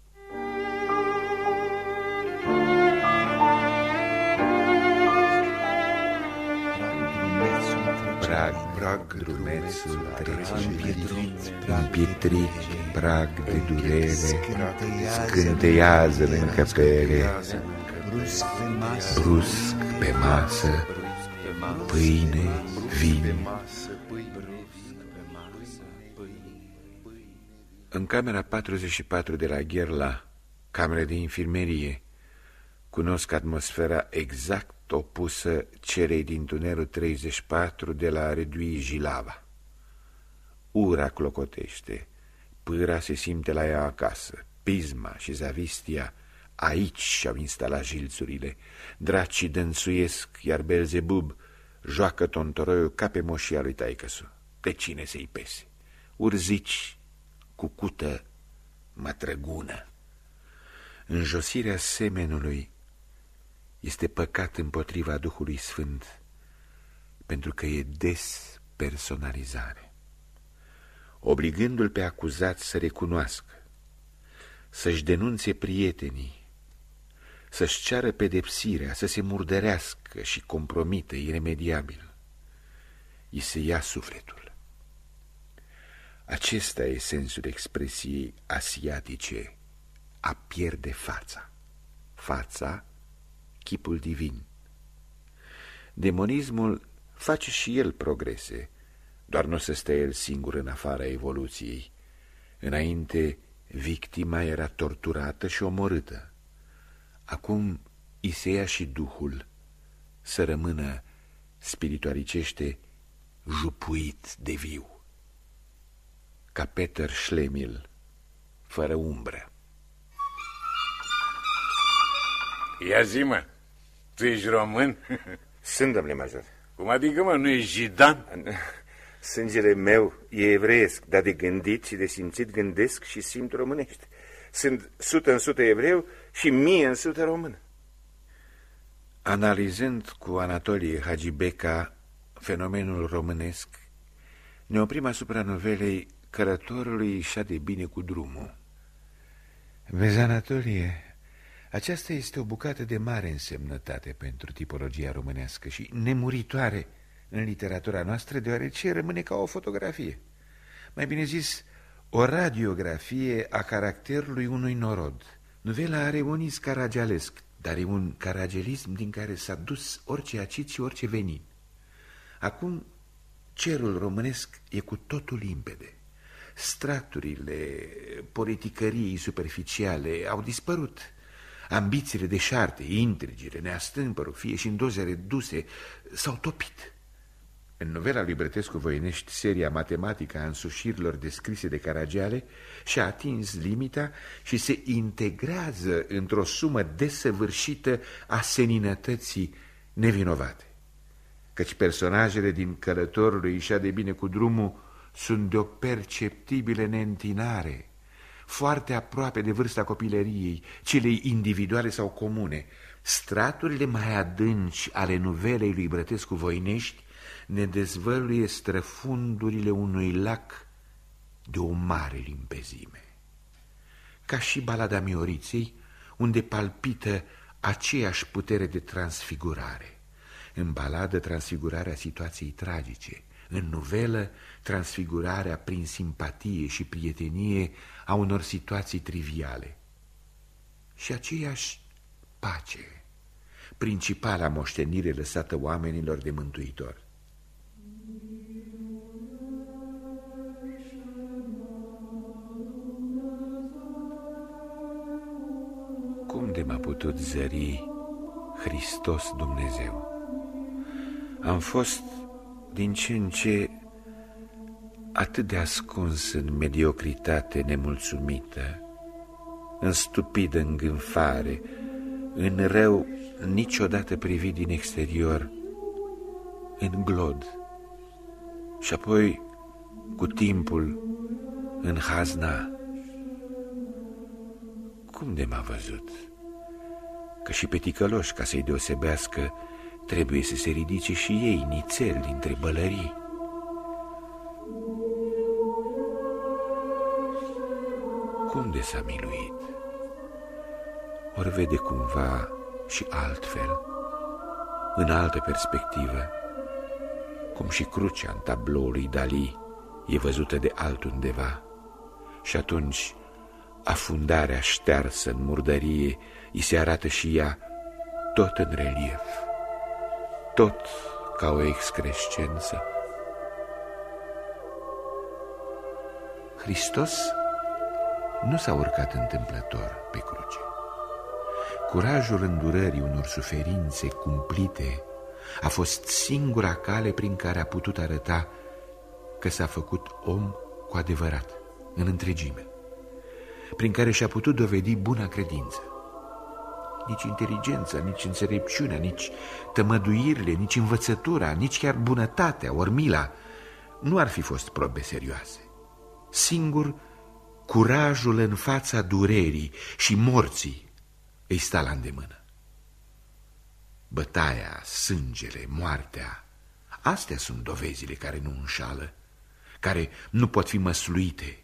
Prag, prag, drumețul trece împietrit, prag de durere, scânteiază în încăpere, brusc pe masă, brusc pe masă pâine, vin. În camera 44 de la Gherla, camera de infirmerie, cunosc atmosfera exact opusă celei din tunelul 34 de la Redui Jilava. Ura clocotește, pâra se simte la ea acasă, pisma și zavistia aici și-au instalat jilțurile, dracii dânsuiesc, iar Belzebub joacă tontoroiul ca pe moșia lui taicăsu. De cine să-i pese? Urzici, cucută, mătrăgună. Înjosirea semenului este păcat împotriva Duhului Sfânt, pentru că e despersonalizare. Obligându-l pe acuzat să recunoască, să-și denunțe prietenii, să-și ceară pedepsirea, să se murdărească și compromită iremediabil. I se ia sufletul. Acesta e sensul expresiei asiatice a pierde fața. Fața, chipul divin. Demonismul face și el progrese, doar nu se stă el singur în afara evoluției. Înainte, victima era torturată și omorâtă. Acum i se ia și Duhul să rămână spiritualicește jupuit de viu, ca Peter Schlemil, fără umbră.
Ia zi, mă, tu ești român? [LAUGHS]
Sunt, domnule major.
Cum adică, mă, nu ești jidan? [LAUGHS]
Sângele meu e evreiesc, dar de gândit și de simțit gândesc și simt românește. Sunt sută în sută evreu și mie în sută român.
Analizând cu Anatolie Hagibeca fenomenul românesc, ne oprim asupra novelei Cărătorului și de bine cu drumul. Vezi, Anatolie, aceasta este o bucată de mare însemnătate pentru tipologia românească și nemuritoare în literatura noastră, deoarece rămâne ca o fotografie. Mai bine zis, o radiografie a caracterului unui norod. Novela are un is caragialesc, dar e un caragelism din care s-a dus orice acit și orice venin. Acum, cerul românesc e cu totul limpede. Straturile politicăriei superficiale au dispărut. Ambițiile de șarte, intrigile, neastâmpărul, fie și în doze reduse, s-au topit. În novela lui Brătescu Voinești, seria matematică a însușirilor descrise de Caragiale și-a atins limita și se integrează într-o sumă desăvârșită a seninătății nevinovate. Căci personajele din Călătorul lui Ișa de bine cu drumul sunt de o perceptibilă neîntinare, foarte aproape de vârsta copilăriei, celei individuale sau comune. Straturile mai adânci ale novelei lui Brătescu Voinești ne dezvăluie străfundurile unui lac de o mare limpezime. Ca și balada Mioriței, unde palpită aceeași putere de transfigurare. În baladă, transfigurarea situației tragice, în novelă, transfigurarea prin simpatie și prietenie a unor situații triviale. Și aceeași pace, principala moștenire lăsată oamenilor de mântuitor. Cum de m-a putut zări Hristos Dumnezeu? Am fost din ce în ce atât de ascuns în mediocritate nemulțumită, în stupidă îngânfare, în rău niciodată privit din exterior, în glod și apoi cu timpul în hazna. Cum de m-a văzut? Că și pe ticăloși, ca să-i deosebească, trebuie să se ridice și ei nițel dintre bălării. Cum de s-a miluit? Ori vede cumva și altfel, în altă perspectivă, cum și crucea în tabloul lui Dali e văzută de altundeva. Și atunci afundarea ștearsă în murdărie îi se arată și ea tot în relief, tot ca o excrescență. Hristos nu s-a urcat întâmplător pe cruce. Curajul îndurării unor suferințe cumplite a fost singura cale prin care a putut arăta că s-a făcut om cu adevărat, în întregime, prin care și-a putut dovedi buna credință. Nici inteligența, nici înțelepciunea, nici tămăduirile, nici învățătura, nici chiar bunătatea, ori mila, nu ar fi fost probe serioase. Singur, curajul în fața durerii și morții îi sta la îndemână. Bătaia, sângele, moartea, astea sunt dovezile care nu înșală, care nu pot fi măsluite,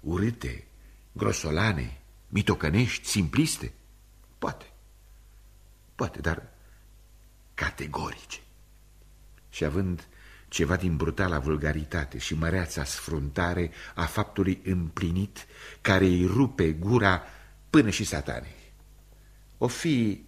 urâte, grosolane, mitocănești, simpliste. Poate, poate, dar categorice. Și având ceva din brutala vulgaritate și măreața sfruntare a faptului împlinit care îi rupe gura până și satanei. O fi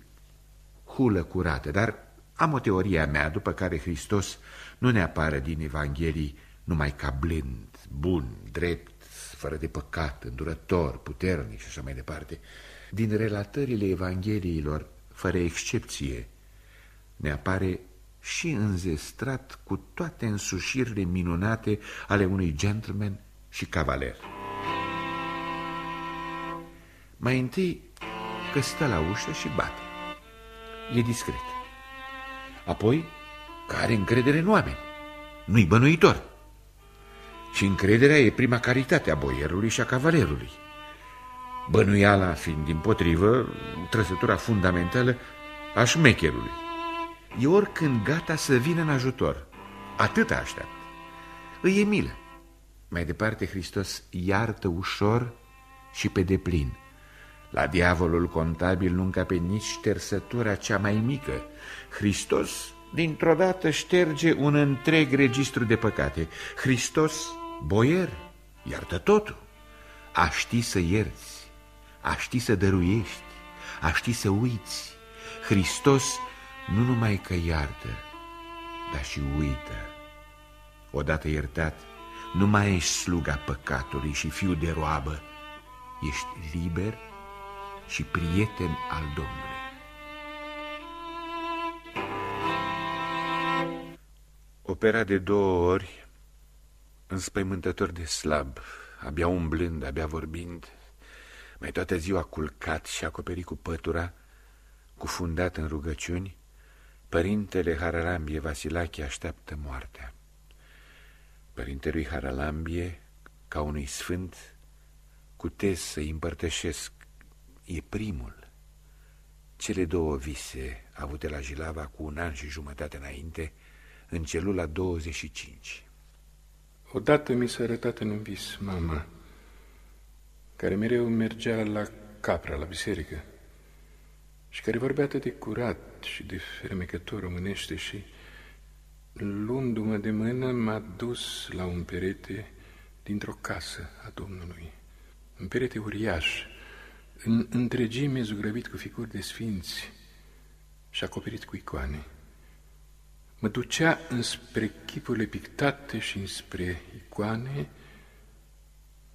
hulă curată, dar am o teorie a mea după care Hristos nu ne apară din Evanghelii numai ca blând, bun, drept, fără de păcat, îndurător, puternic și așa mai departe. Din relatările Evangheliilor, fără excepție, ne apare și înzestrat cu toate însușirile minunate ale unui gentleman și cavaler. Mai întâi că stă la ușă și bate. E discret. Apoi că are încredere în oameni. Nu-i bănuitor. Și încrederea e prima caritate a boierului și a cavalerului. Bănuiala fiind din potrivă trăsătura fundamentală a șmecherului. E oricând gata să vină în ajutor. Atât aștept. Îi e milă. Mai departe, Hristos iartă ușor și pe deplin. La diavolul contabil nu încape nici ștersătura cea mai mică. Hristos dintr-o dată șterge un întreg registru de păcate. Hristos, boier, iartă totul. A ști să ierți, a ști să dăruiești, a ști să uiți. Hristos nu numai că iartă, dar și uită. Odată iertat, nu mai ești sluga păcatului și fiu de roabă, ești liber și prieten al Domnului. Opera de două ori, înspăimântător de slab, abia umblând, abia vorbind, mai toată ziua culcat și acoperit cu pătura, cufundat în rugăciuni, părintele Haralambie Vasilache așteaptă moartea. Părintelui Haralambie, ca unui sfânt, cutez să-i împărtășesc e primul. Cele două vise avute la Jilava cu un an și jumătate înainte, în celula 25.
Odată mi s-a arătat în vis mama, care mereu mergea la capra, la biserică, și care vorbea atât de curat și de fermecător românește și, luându-mă de mână, m-a dus la un perete dintr-o casă a Domnului. Un perete uriaș, în întregime zugrăvit cu figuri de sfinți și acoperit cu icoane. Mă ducea înspre chipurile pictate și înspre icoane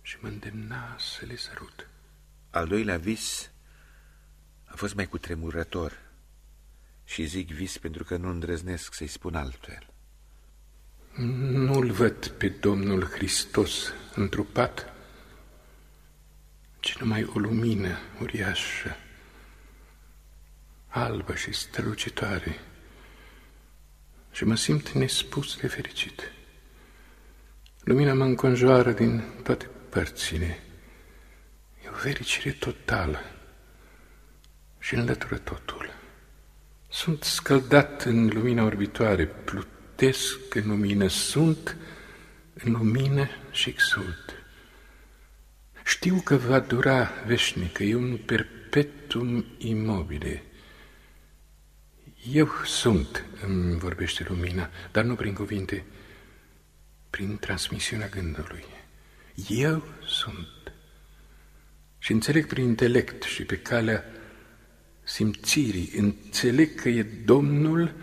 și mă îndemna să le sărut.
Al doilea vis a fost mai cutremurător și zic vis pentru că nu îndrăznesc să-i spun altfel.
Nu-l văd pe Domnul Hristos întrupat, ci numai o lumină uriașă, albă și strălucitoare, și mă simt nespus de fericit. Lumina mă înconjoară din toate părțile. E o fericire totală și înlătură totul. Sunt scăldat în lumina orbitoare, plutesc în lumină, sunt în lumină și exult. Știu că va dura veșnic, e un perpetuum imobile. Eu sunt, îmi vorbește lumina, dar nu prin cuvinte, prin transmisiunea gândului. Eu sunt. Și înțeleg prin intelect și pe calea simțirii, înțeleg că e Domnul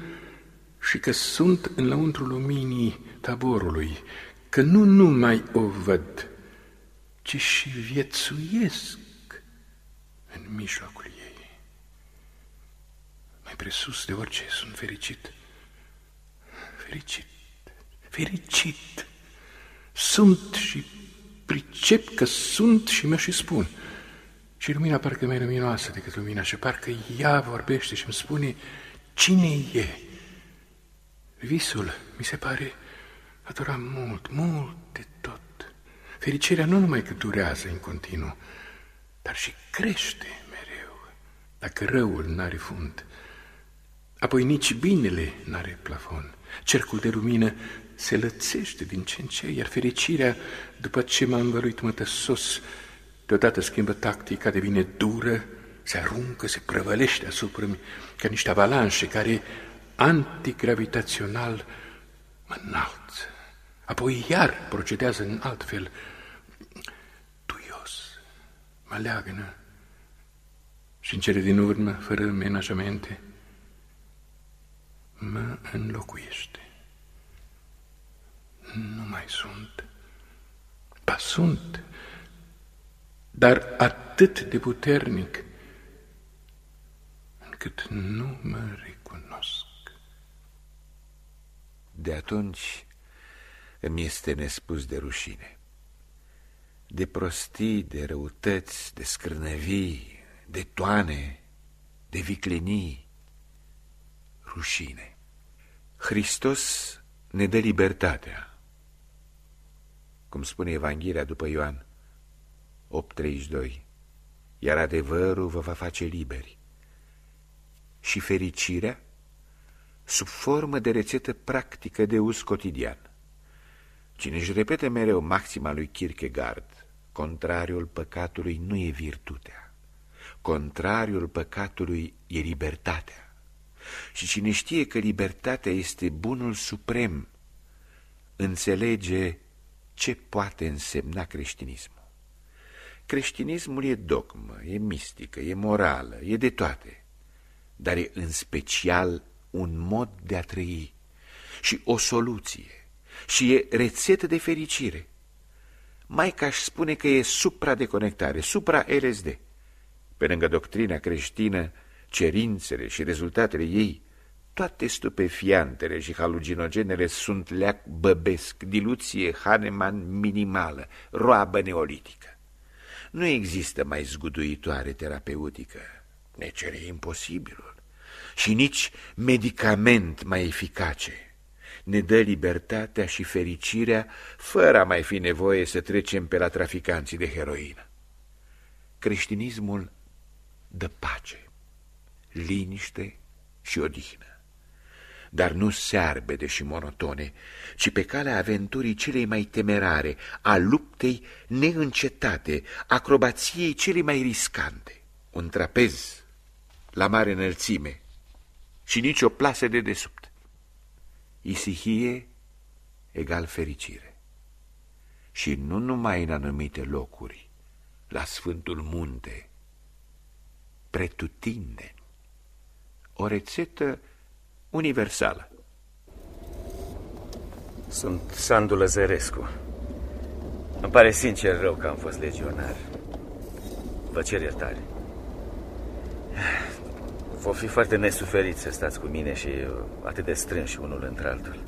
și că sunt în lăuntru luminii taborului, că nu numai o văd, ci și viețuiesc în mijlocul ei. Mai presus de orice sunt fericit. Fericit, fericit. Sunt și pricep că sunt și mă și spun. Și lumina parcă mai luminoasă decât lumina și parcă ea vorbește și îmi spune cine e. Visul mi se pare a dura mult, mult de tot. Fericirea nu numai că durează în continuu, dar și crește mereu, dacă răul n-are fund. Apoi nici binele n-are plafon. Cercul de lumină se lățește din ce în ce, iar fericirea, după ce m-a învăluit mătăsos, deodată schimbă tactica, devine dură, se aruncă, se prăvălește asupra mi ca niște avalanșe care, antigravitațional, mă înalță. Apoi iar procedează în alt fel, duios, mă leagănă și în cele din urmă, fără menajamente, mă înlocuiește. Nu mai sunt. Ba sunt, dar atât de puternic încât nu mă recunosc.
De atunci îmi este nespus de rușine, de prostii, de răutăți, de scrânăvii, de toane, de viclenii, rușine. Hristos ne dă libertatea, cum spune Evanghelia după Ioan 8.32, iar adevărul vă va face liberi. Și fericirea sub formă de rețetă practică de uz cotidian. Cine își repete mereu maxima lui Kierkegaard, contrariul păcatului nu e virtutea, contrariul păcatului e libertatea. Și cine știe că libertatea este bunul suprem, înțelege ce poate însemna creștinismul. Creștinismul e dogmă, e mistică, e morală, e de toate, dar e în special un mod de a trăi și o soluție și e rețetă de fericire. Mai ca aș spune că e supra-deconectare, supra-LSD. Pe lângă doctrina creștină, cerințele și rezultatele ei toate stupefiantele și haluginogenele sunt leac băbesc, diluție Hahnemann minimală, roabă neolitică. Nu există mai zguduitoare terapeutică, ne cere imposibilul, și nici medicament mai eficace. Ne dă libertatea și fericirea fără a mai fi nevoie să trecem pe la traficanții de heroină. Creștinismul dă pace, liniște și odihnă dar nu searbede și monotone, ci pe calea aventurii celei mai temerare, a luptei neîncetate, acrobației cele mai riscante. Un trapez la mare înălțime și nici o plasă de desubt. Isihie egal fericire. Și nu numai în anumite locuri, la Sfântul Munte, pretutindeni. O rețetă universală.
Sunt Sandu Lăzărescu. Îmi pare sincer rău că am fost legionar. Vă cer iertare. Vă fi foarte nesuferit să stați cu mine și atât de strânși unul între altul.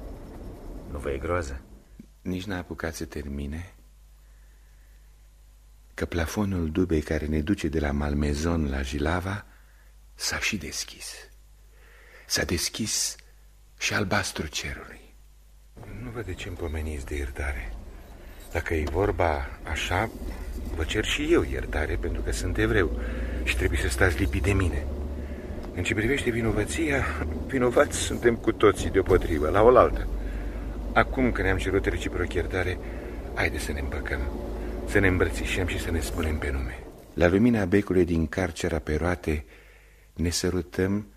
Nu vă e groază?
Nici n-a apucat să termine că plafonul dubei care ne duce de la Malmezon la Jilava s-a și deschis. S-a deschis și albastru cerului. Nu văd de ce îmi pomeniți de iertare. Dacă e vorba așa, vă cer și eu iertare pentru că sunt evreu și trebuie să stați lipit de mine. În ce privește vinovăția, [CLEARS THROAT] vinovați suntem cu toții deopotrivă, la oaltă. Acum că ne-am cerut reciproc iertare, haide să ne împăcăm, să ne îmbrățișăm și să ne spunem pe nume. La lumina becului din carcera pe roate, ne sărutăm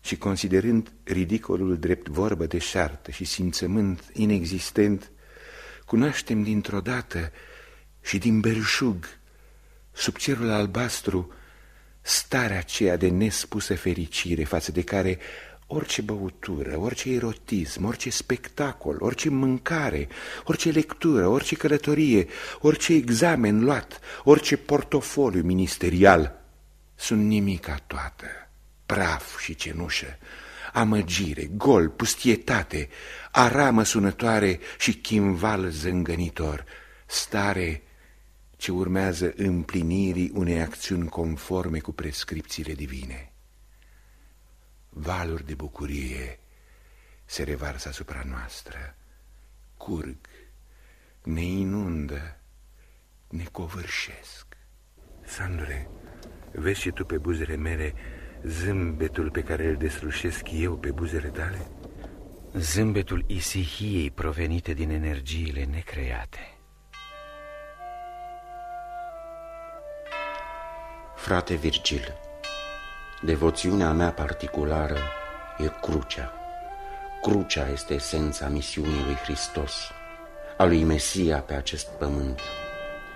și considerând ridicolul drept vorbă de șartă și simțământ inexistent, cunoaștem dintr-o dată și din belșug, sub cerul albastru, starea aceea de nespusă fericire față de care orice băutură, orice erotism, orice spectacol, orice mâncare, orice lectură, orice călătorie, orice examen luat, orice portofoliu ministerial sunt nimica toată, praf și cenușă, amăgire, gol, pustietate, aramă sunătoare și chimval zângănitor, stare ce urmează împlinirii unei acțiuni conforme cu prescripțiile divine. Valuri de bucurie se revarsă asupra noastră, curg, ne inundă, ne covârșesc. Sandure, vezi și tu pe buzele mele zâmbetul pe care îl deslușesc eu pe buzele tale?
Zâmbetul isihiei provenite din energiile necreate.
Frate Virgil, devoțiunea mea particulară e crucea. Crucea este esența misiunii lui Hristos, a lui Mesia pe acest pământ.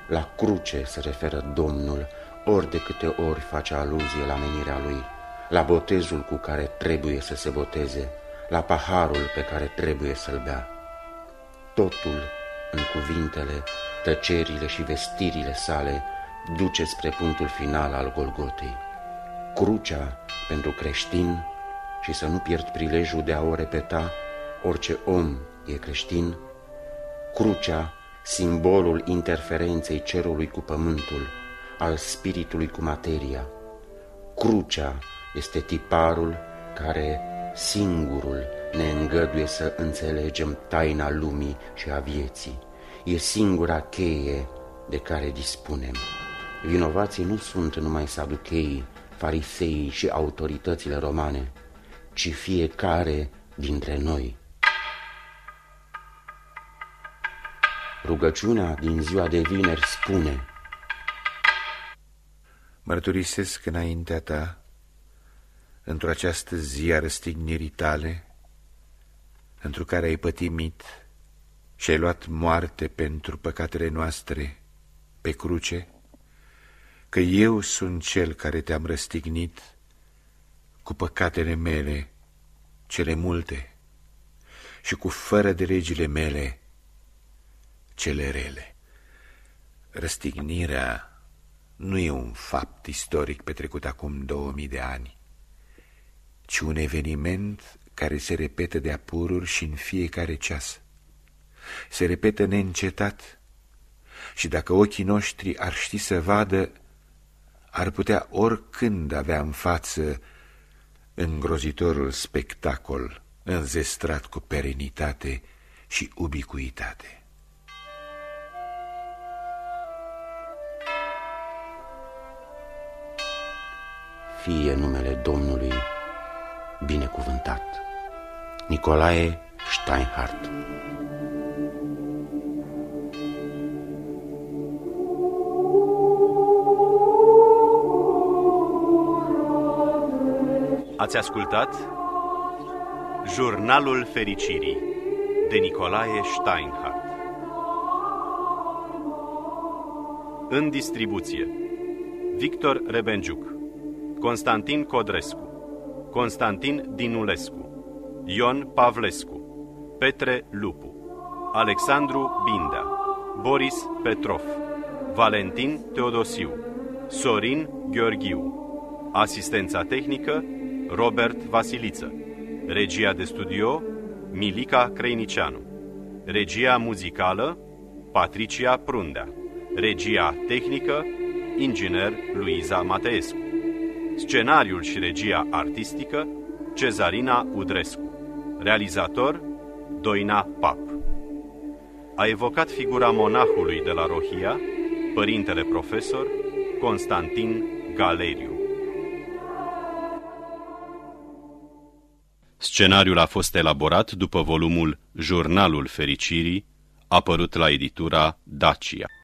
La cruce se referă Domnul ori de câte ori face aluzie la menirea lui, la botezul cu care trebuie să se boteze, la paharul pe care trebuie să-l bea. Totul, în cuvintele, tăcerile și vestirile sale, duce spre punctul final al Golgotei. Crucea pentru creștin și să nu pierd prilejul de a o repeta, orice om e creștin, crucea, simbolul interferenței cerului cu pământul, al spiritului cu materia. Crucea este tiparul care singurul ne îngăduie să înțelegem taina lumii și a vieții. E singura cheie de care dispunem. Vinovații nu sunt numai saducheii, fariseii și autoritățile romane, ci fiecare dintre noi. Rugăciunea din ziua de vineri spune
Mărturisesc înaintea ta, într-o această zi a răstignirii tale, într care ai pătimit și ai luat moarte pentru păcatele noastre pe cruce, că eu sunt cel care te-am răstignit cu păcatele mele, cele multe, și cu fără de legile mele, cele rele. Răstignirea nu e un fapt istoric petrecut acum două mii de ani, ci un eveniment care se repetă de apururi și în fiecare ceas. Se repetă neîncetat și dacă ochii noștri ar ști să vadă ar putea oricând avea în față îngrozitorul spectacol înzestrat cu perenitate și ubicuitate.
Fie numele Domnului binecuvântat. Nicolae Steinhardt.
Ați ascultat Jurnalul Fericirii de Nicolae Steinhardt. În distribuție Victor Rebenjuc Constantin Codrescu Constantin Dinulescu Ion Pavlescu Petre Lupu Alexandru Bindea Boris Petrov Valentin Teodosiu Sorin Gheorghiu Asistența tehnică Robert Vasiliță Regia de studio Milica Creinicianu Regia muzicală Patricia Prundea Regia tehnică Inginer Luiza Mateescu Scenariul și regia artistică Cezarina Udrescu. Realizator Doina Pap. A evocat figura monahului de la Rohia Părintele profesor Constantin Galeriu. Scenariul a fost elaborat după volumul Jurnalul Fericirii, apărut la editura Dacia.